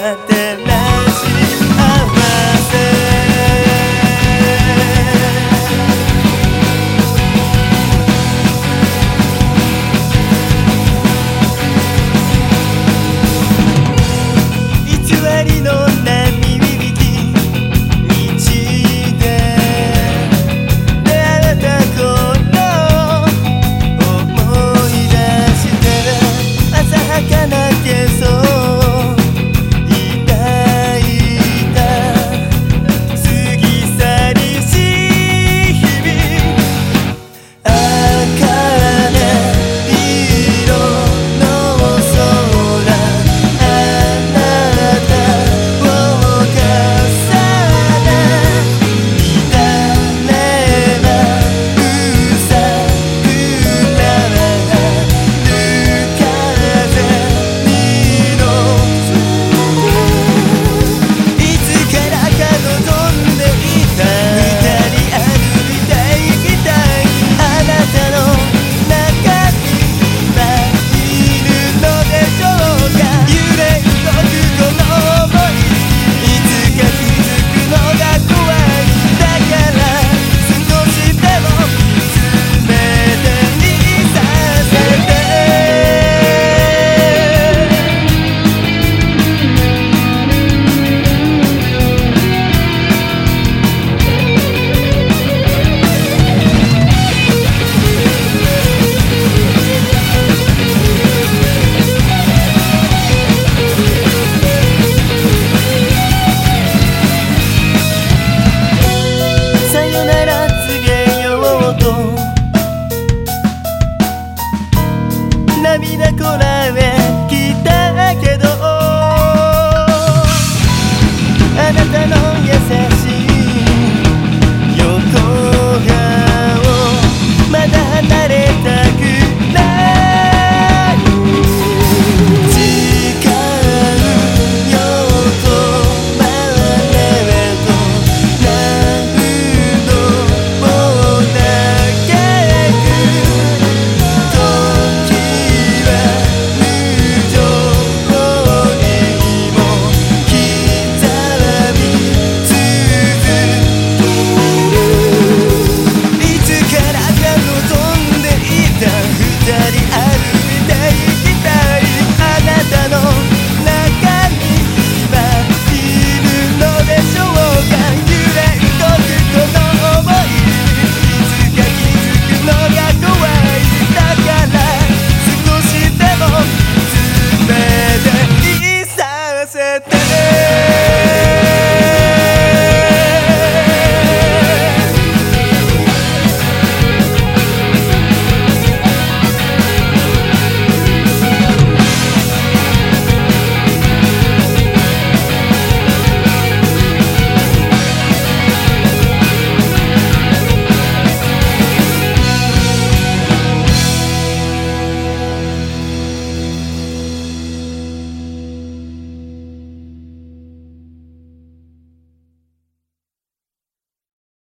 nada. tener.